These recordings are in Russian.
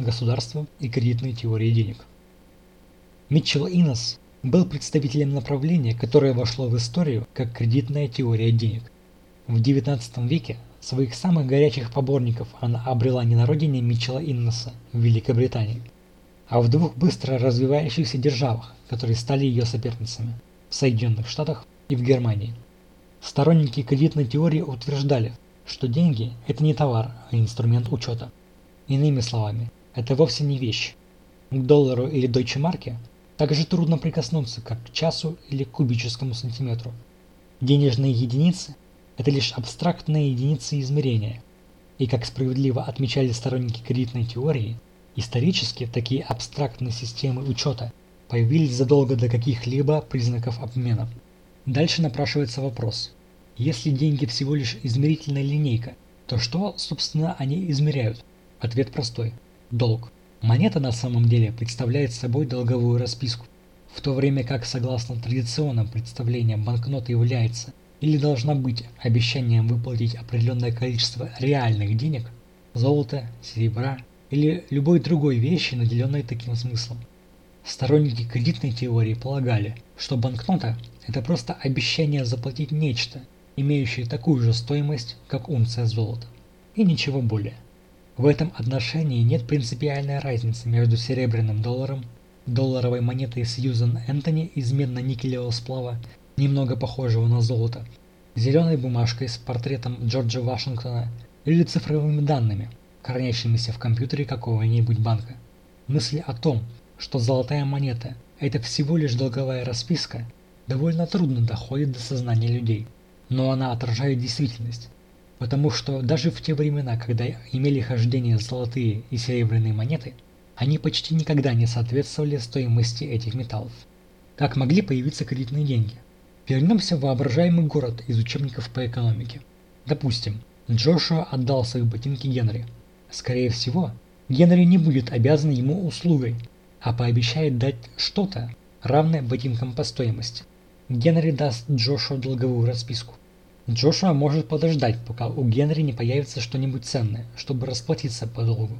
государства и кредитной теории денег. Митчелл Иннес был представителем направления, которое вошло в историю как кредитная теория денег. В XIX веке своих самых горячих поборников она обрела не на родине Митчелла Иннеса в Великобритании, а в двух быстро развивающихся державах, которые стали ее соперницами – в Соединенных Штатах и в Германии. Сторонники кредитной теории утверждали, что деньги – это не товар, а инструмент учета. Иными словами, это вовсе не вещь. К доллару или Deutsche Marke так же трудно прикоснуться, как к часу или к кубическому сантиметру. Денежные единицы – это лишь абстрактные единицы измерения. И как справедливо отмечали сторонники кредитной теории, исторически такие абстрактные системы учета появились задолго до каких-либо признаков обмена. Дальше напрашивается вопрос. Если деньги всего лишь измерительная линейка, то что, собственно, они измеряют? Ответ простой. Долг. Монета на самом деле представляет собой долговую расписку, в то время как, согласно традиционным представлениям, банкнота является или должна быть обещанием выплатить определенное количество реальных денег, золота, серебра или любой другой вещи, наделенной таким смыслом. Сторонники кредитной теории полагали, что банкнота – это просто обещание заплатить нечто, имеющее такую же стоимость, как унция золота, и ничего более. В этом отношении нет принципиальной разницы между серебряным долларом, долларовой монетой Сьюзен Энтони из медно-никелевого сплава, немного похожего на золото, зеленой бумажкой с портретом Джорджа Вашингтона или цифровыми данными, хранящимися в компьютере какого-нибудь банка. Мысль о том, что золотая монета – это всего лишь долговая расписка, довольно трудно доходит до сознания людей. Но она отражает действительность. Потому что даже в те времена, когда имели хождение золотые и серебряные монеты, они почти никогда не соответствовали стоимости этих металлов. Как могли появиться кредитные деньги? Вернемся в воображаемый город из учебников по экономике. Допустим, Джошуа отдал свои ботинки Генри. Скорее всего, Генри не будет обязан ему услугой, а пообещает дать что-то, равное ботинкам по стоимости. Генри даст Джошуа долговую расписку. Джошуа может подождать, пока у Генри не появится что-нибудь ценное, чтобы расплатиться по долгу.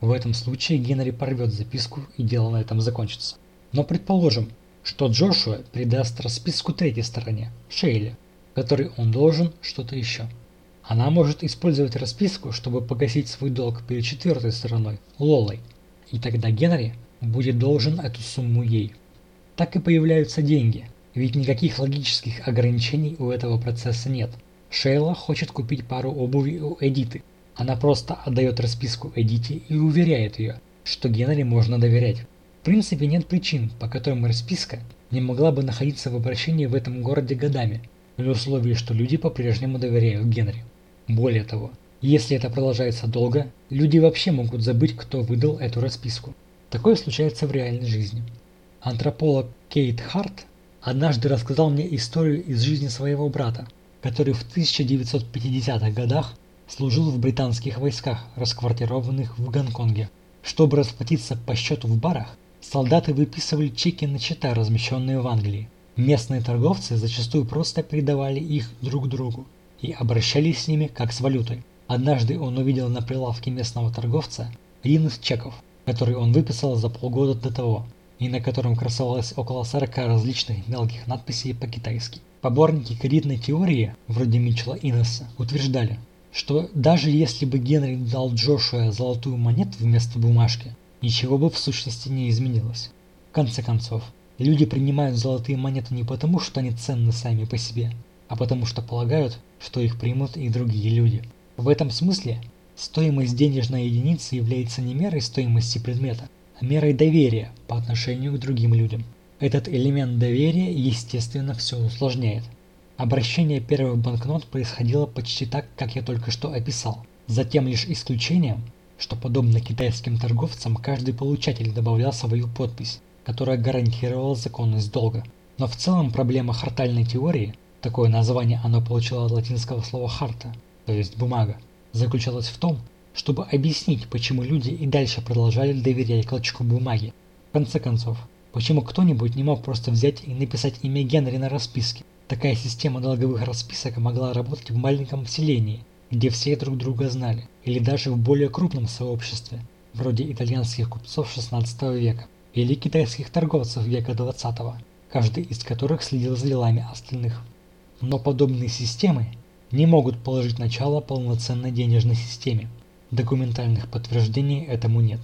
В этом случае Генри порвет записку и дело на этом закончится. Но предположим, что Джошуа придаст расписку третьей стороне, Шейле, которой он должен что-то еще. Она может использовать расписку, чтобы погасить свой долг перед четвертой стороной, Лолой, и тогда Генри будет должен эту сумму ей. Так и появляются деньги, ведь никаких логических ограничений у этого процесса нет. Шейла хочет купить пару обуви у Эдиты. Она просто отдает расписку Эдите и уверяет ее, что Генри можно доверять. В принципе нет причин, по которым расписка не могла бы находиться в обращении в этом городе годами, при условии, что люди по-прежнему доверяют Генри. Более того, если это продолжается долго, люди вообще могут забыть, кто выдал эту расписку. Такое случается в реальной жизни. Антрополог Кейт Харт однажды рассказал мне историю из жизни своего брата, который в 1950-х годах служил в британских войсках, расквартированных в Гонконге. Чтобы расплатиться по счету в барах, солдаты выписывали чеки на счета, размещенные в Англии. Местные торговцы зачастую просто передавали их друг другу и обращались с ними как с валютой. Однажды он увидел на прилавке местного торговца один из чеков, который он выписал за полгода до того, и на котором красовалось около 40 различных мелких надписей по-китайски. Поборники кредитной теории, вроде Митчелла Иннеса, утверждали, что даже если бы Генри дал Джошуа золотую монету вместо бумажки, ничего бы в сущности не изменилось. В конце концов, люди принимают золотые монеты не потому, что они ценны сами по себе, а потому что полагают, что их примут и другие люди. В этом смысле стоимость денежной единицы является не мерой стоимости предмета, мерой доверия по отношению к другим людям. Этот элемент доверия, естественно, все усложняет. Обращение первых банкнот происходило почти так, как я только что описал. Затем лишь исключением, что подобно китайским торговцам, каждый получатель добавлял свою подпись, которая гарантировала законность долга. Но в целом проблема хартальной теории, такое название оно получило от латинского слова «харта», то есть бумага, заключалась в том, чтобы объяснить, почему люди и дальше продолжали доверять клочку бумаги. В конце концов, почему кто-нибудь не мог просто взять и написать имя Генри на расписке? Такая система долговых расписок могла работать в маленьком селении, где все друг друга знали, или даже в более крупном сообществе, вроде итальянских купцов XVI века или китайских торговцев века XX, каждый из которых следил за делами остальных. Но подобные системы не могут положить начало полноценной денежной системе. Документальных подтверждений этому нет.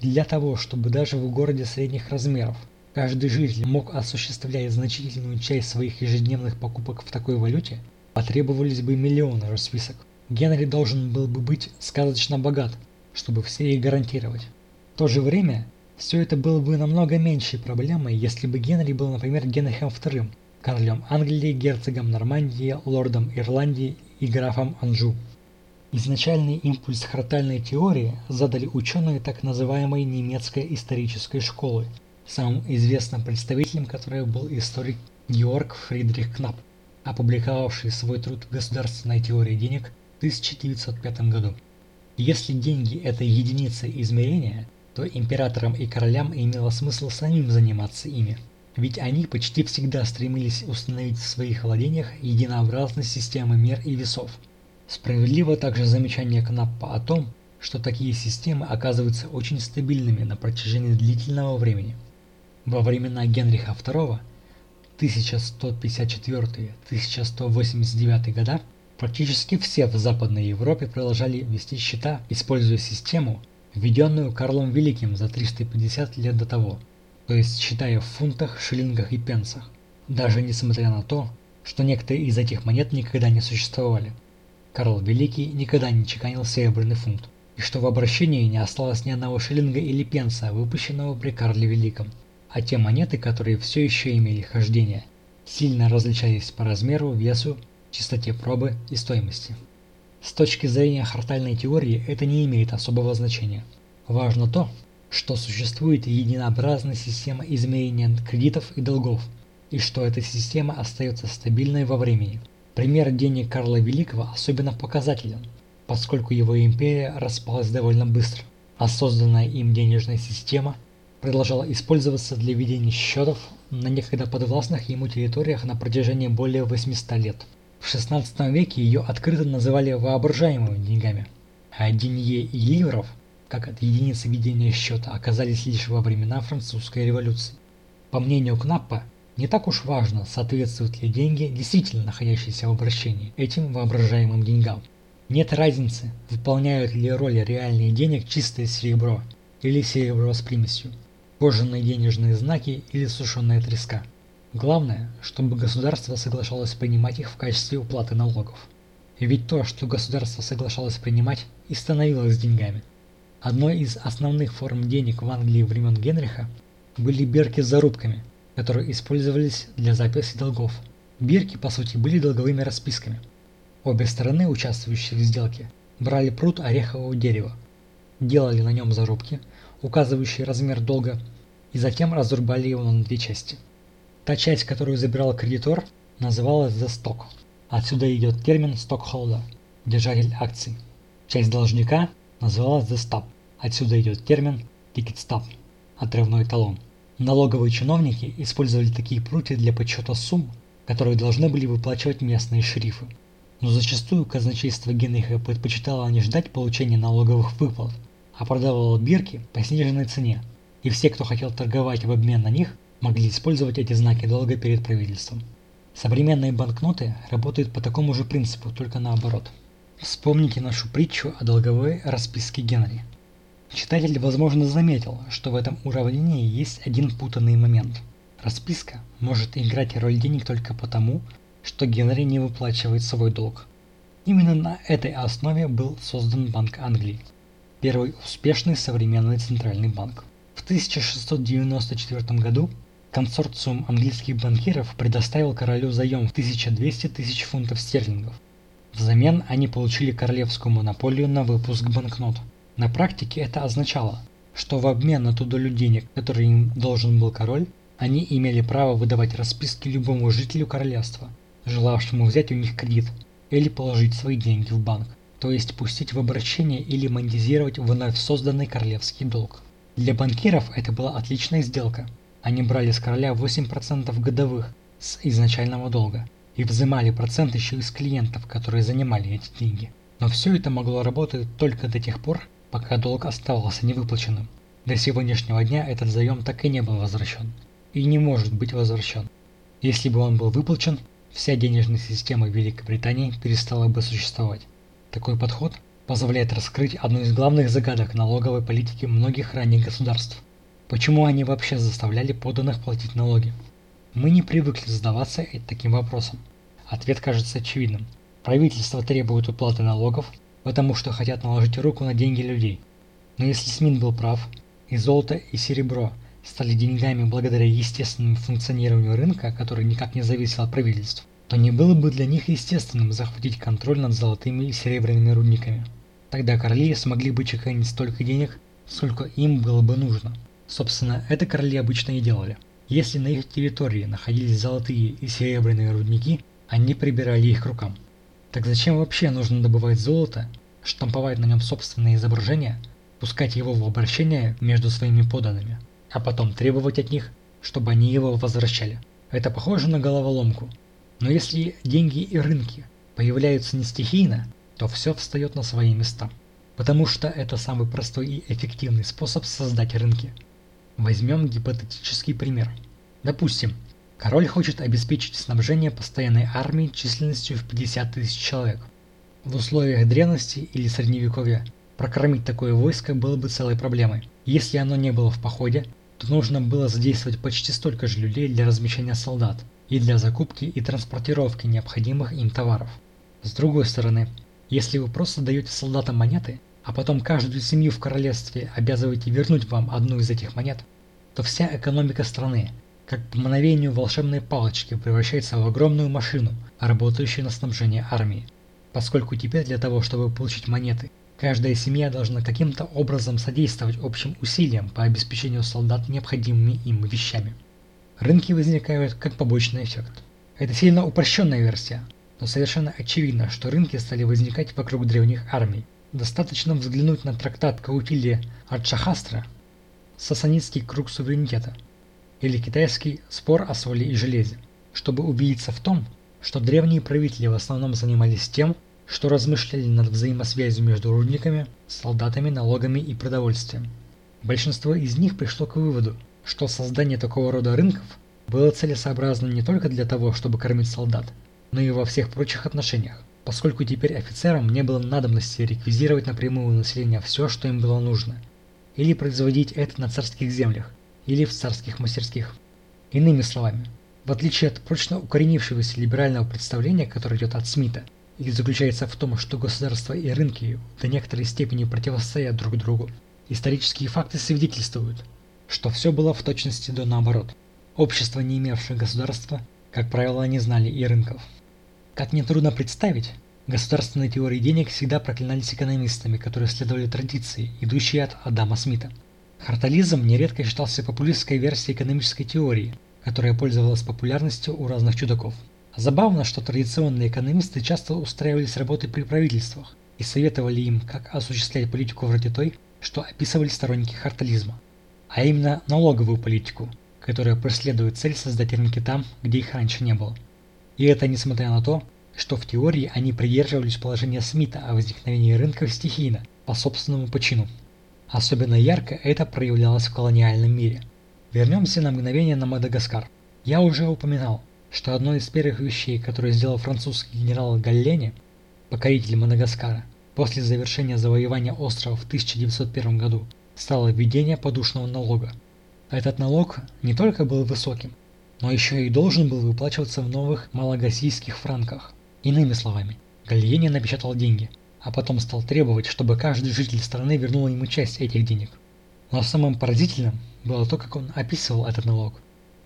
Для того, чтобы даже в городе средних размеров каждый житель мог осуществлять значительную часть своих ежедневных покупок в такой валюте, потребовались бы миллионы расписок. Генри должен был бы быть сказочно богат, чтобы все их гарантировать. В то же время, все это было бы намного меньшей проблемой, если бы Генри был, например, Генрихом II, королем Англии, герцогом Нормандии, лордом Ирландии и графом Анжу. Изначальный импульс хротальной теории задали ученые так называемой немецкой исторической школы, самым известным представителем которой был историк Георг Фридрих Кнап, опубликовавший свой труд в государственной теории денег в 1905 году. Если деньги – это единица измерения, то императорам и королям имело смысл самим заниматься ими. Ведь они почти всегда стремились установить в своих владениях единообразность системы мер и весов. Справедливо также замечание Кнаппа о том, что такие системы оказываются очень стабильными на протяжении длительного времени. Во времена Генриха II 1154-1189 года Практически все в Западной Европе продолжали вести счета, используя систему, введенную Карлом Великим за 350 лет до того, то есть считая в фунтах, шиллингах и пенсах, даже несмотря на то, что некоторые из этих монет никогда не существовали. Карл Великий никогда не чеканил серебряный фунт, и что в обращении не осталось ни одного шиллинга или пенса, выпущенного при Карле Великом, а те монеты, которые все еще имели хождение, сильно различались по размеру, весу чистоте пробы и стоимости. С точки зрения хартальной теории это не имеет особого значения. Важно то, что существует единообразная система измерения кредитов и долгов, и что эта система остается стабильной во времени. Пример денег Карла Великого особенно показателен, поскольку его империя распалась довольно быстро, а созданная им денежная система продолжала использоваться для ведения счетов на некогда подвластных ему территориях на протяжении более 800 лет. В XVI веке ее открыто называли воображаемыми деньгами, а денье и ливров, как от единицы ведения счета, оказались лишь во времена французской революции. По мнению Кнаппа, не так уж важно, соответствуют ли деньги, действительно находящиеся в обращении, этим воображаемым деньгам. Нет разницы, выполняют ли роль реальных денег чистое серебро или серебро с примесью, кожаные денежные знаки или сушеная треска. Главное, чтобы государство соглашалось принимать их в качестве уплаты налогов. Ведь то, что государство соглашалось принимать, и становилось деньгами. Одной из основных форм денег в Англии времен Генриха были бирки с зарубками, которые использовались для записи долгов. Бирки, по сути, были долговыми расписками. Обе стороны, участвующие в сделке, брали пруд орехового дерева, делали на нем зарубки, указывающие размер долга, и затем разрубали его на две части. Та часть, которую забирал кредитор, называлась stock. Отсюда идет термин stockholder – держатель акций. Часть должника называлась stub. Отсюда идет термин stub – отрывной талон. Налоговые чиновники использовали такие прутья для подсчета сумм, которые должны были выплачивать местные шерифы. Но зачастую казначейство Генриха предпочитало не ждать получения налоговых выплат, а продавало бирки по сниженной цене, и все, кто хотел торговать в обмен на них, могли использовать эти знаки долга перед правительством. Современные банкноты работают по такому же принципу, только наоборот. Вспомните нашу притчу о долговой расписке Генри. Читатель, возможно, заметил, что в этом уравнении есть один путанный момент. Расписка может играть роль денег только потому, что Генри не выплачивает свой долг. Именно на этой основе был создан Банк Англии, первый успешный современный центральный банк. В 1694 году Консорциум английских банкиров предоставил королю заем в 1200 тысяч фунтов стерлингов. Взамен они получили королевскую монополию на выпуск банкнот. На практике это означало, что в обмен на ту долю денег, которую им должен был король, они имели право выдавать расписки любому жителю королевства, желавшему взять у них кредит или положить свои деньги в банк, то есть пустить в обращение или монетизировать вновь созданный королевский долг. Для банкиров это была отличная сделка – они брали с короля 8% годовых с изначального долга и взимали процент еще из клиентов, которые занимали эти деньги. Но все это могло работать только до тех пор, пока долг оставался невыплаченным. До сегодняшнего дня этот заем так и не был возвращен. И не может быть возвращен. Если бы он был выплачен, вся денежная система Великобритании перестала бы существовать. Такой подход позволяет раскрыть одну из главных загадок налоговой политики многих ранних государств. Почему они вообще заставляли подданных платить налоги? Мы не привыкли задаваться таким вопросом. Ответ кажется очевидным. Правительство требует уплаты налогов, потому что хотят наложить руку на деньги людей. Но если Смит был прав, и золото, и серебро стали деньгами благодаря естественному функционированию рынка, который никак не зависел от правительств, то не было бы для них естественным захватить контроль над золотыми и серебряными рудниками. Тогда короли смогли бы чеканить столько денег, сколько им было бы нужно. Собственно, это короли обычно и делали. Если на их территории находились золотые и серебряные рудники, они прибирали их к рукам. Так зачем вообще нужно добывать золото, штамповать на нем собственные изображения, пускать его в обращение между своими поданными, а потом требовать от них, чтобы они его возвращали? Это похоже на головоломку, но если деньги и рынки появляются не стихийно, то все встает на свои места. Потому что это самый простой и эффективный способ создать рынки. Возьмем гипотетический пример. Допустим, король хочет обеспечить снабжение постоянной армии численностью в 50 тысяч человек. В условиях древности или средневековья прокормить такое войско было бы целой проблемой. Если оно не было в походе, то нужно было задействовать почти столько же людей для размещения солдат – и для закупки и транспортировки необходимых им товаров. С другой стороны, если вы просто даете солдатам монеты, а потом каждую семью в королевстве обязываете вернуть вам одну из этих монет, то вся экономика страны, как по мгновению волшебной палочки, превращается в огромную машину, работающую на снабжение армии. Поскольку теперь для того, чтобы получить монеты, каждая семья должна каким-то образом содействовать общим усилиям по обеспечению солдат необходимыми им вещами. Рынки возникают как побочный эффект. Это сильно упрощенная версия, но совершенно очевидно, что рынки стали возникать вокруг древних армий. Достаточно взглянуть на трактат Каутили Арчахастра «Сасанитский круг суверенитета» или китайский «Спор о соли и железе», чтобы убедиться в том, что древние правители в основном занимались тем, что размышляли над взаимосвязью между рудниками, солдатами, налогами и продовольствием. Большинство из них пришло к выводу, что создание такого рода рынков было целесообразно не только для того, чтобы кормить солдат, но и во всех прочих отношениях, поскольку теперь офицерам не было надобности реквизировать напрямую у населения все, что им было нужно, или производить это на царских землях, или в царских мастерских. Иными словами, в отличие от прочно укоренившегося либерального представления, которое идет от Смита, и заключается в том, что государства и рынки до некоторой степени противостоят друг другу, исторические факты свидетельствуют – что все было в точности до наоборот. Общества, не имевшие государства, как правило, не знали и рынков. Как нетрудно представить, государственные теории денег всегда проклинались экономистами, которые следовали традиции, идущей от Адама Смита. Хартализм нередко считался популистской версией экономической теории, которая пользовалась популярностью у разных чудаков. Забавно, что традиционные экономисты часто устраивались работы при правительствах и советовали им, как осуществлять политику вроде той, что описывали сторонники хартализма а именно налоговую политику, которая преследует цель создать рынки там, где их раньше не было. И это несмотря на то, что в теории они придерживались положения Смита о возникновении рынков стихийно, по собственному почину. Особенно ярко это проявлялось в колониальном мире. Вернемся на мгновение на Мадагаскар. Я уже упоминал, что одной из первых вещей, которую сделал французский генерал Галлени, покоритель Мадагаскара, после завершения завоевания острова в 1901 году, стало введение подушного налога. Этот налог не только был высоким, но еще и должен был выплачиваться в новых малагасийских франках. Иными словами, Гальени напечатал деньги, а потом стал требовать, чтобы каждый житель страны вернул ему часть этих денег. Но самым поразительным было то, как он описывал этот налог.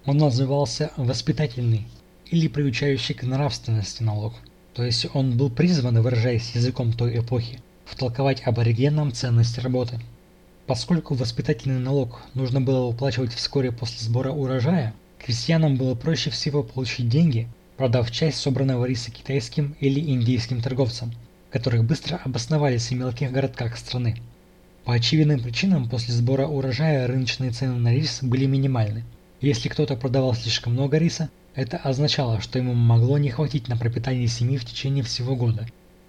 Он назывался «воспитательный» или приучающий к нравственности налог. То есть он был призван, выражаясь языком той эпохи, втолковать аборигенам ценность работы. Поскольку воспитательный налог нужно было выплачивать вскоре после сбора урожая, крестьянам было проще всего получить деньги, продав часть собранного риса китайским или индийским торговцам, которые быстро обосновались в мелких городках страны. По очевидным причинам после сбора урожая рыночные цены на рис были минимальны. Если кто-то продавал слишком много риса, это означало, что ему могло не хватить на пропитание семьи в течение всего года.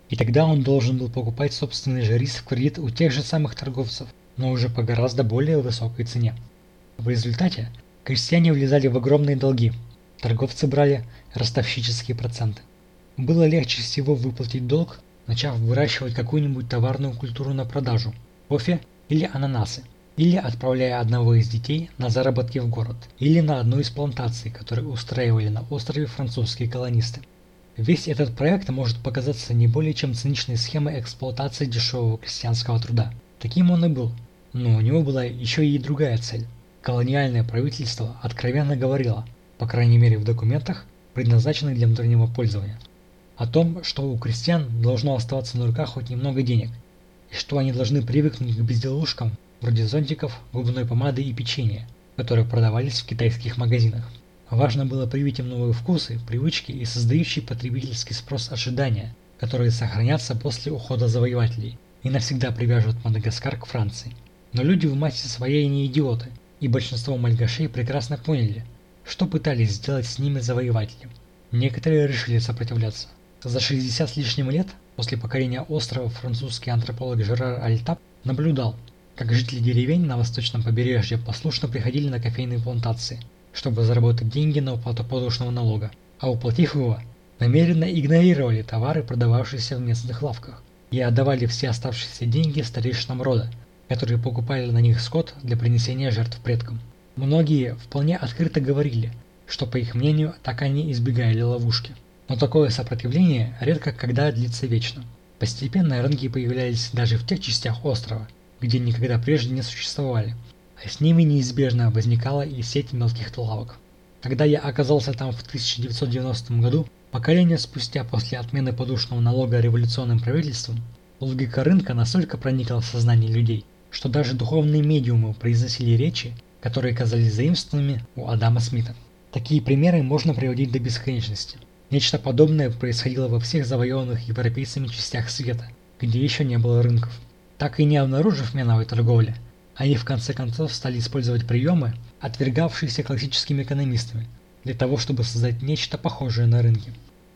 И тогда он должен был покупать собственный же рис в кредит у тех же самых торговцев, но уже по гораздо более высокой цене. В результате крестьяне влезали в огромные долги, торговцы брали ростовщические проценты. Было легче всего выплатить долг, начав выращивать какую-нибудь товарную культуру на продажу – кофе или ананасы, или отправляя одного из детей на заработки в город, или на одну из плантаций, которые устраивали на острове французские колонисты. Весь этот проект может показаться не более чем циничной схемой эксплуатации дешевого крестьянского труда. Таким он и был. Но у него была еще и другая цель. Колониальное правительство откровенно говорило, по крайней мере в документах, предназначенных для внутреннего пользования, о том, что у крестьян должно оставаться на руках хоть немного денег, и что они должны привыкнуть к безделушкам, вроде зонтиков, губной помады и печенья, которые продавались в китайских магазинах. Важно было привить им новые вкусы, привычки и создающий потребительский спрос ожидания, которые сохранятся после ухода завоевателей и навсегда привяжут Мадагаскар к Франции. Но люди в массе своей не идиоты, и большинство мальгашей прекрасно поняли, что пытались сделать с ними завоеватели. Некоторые решили сопротивляться. За 60 с лишним лет после покорения острова французский антрополог Жерар Альтап наблюдал, как жители деревень на восточном побережье послушно приходили на кофейные плантации – чтобы заработать деньги на уплату подушного налога, а уплатив его, намеренно игнорировали товары, продававшиеся в местных лавках, и отдавали все оставшиеся деньги старейшинам рода, которые покупали на них скот для принесения жертв предкам. Многие вполне открыто говорили, что по их мнению так они избегали ловушки. Но такое сопротивление редко когда длится вечно. Постепенно рынки появлялись даже в тех частях острова, где никогда прежде не существовали – а с ними неизбежно возникала и сеть мелких лавок. Когда я оказался там в 1990 году, поколение спустя после отмены подушного налога революционным правительством, логика рынка настолько проникла в сознание людей, что даже духовные медиумы произносили речи, которые казались заимствованными у Адама Смита. Такие примеры можно приводить до бесконечности. Нечто подобное происходило во всех завоеванных европейцами частях света, где еще не было рынков. Так и не обнаружив меновой торговли, они в конце концов стали использовать приемы, отвергавшиеся классическими экономистами, для того, чтобы создать нечто похожее на рынке.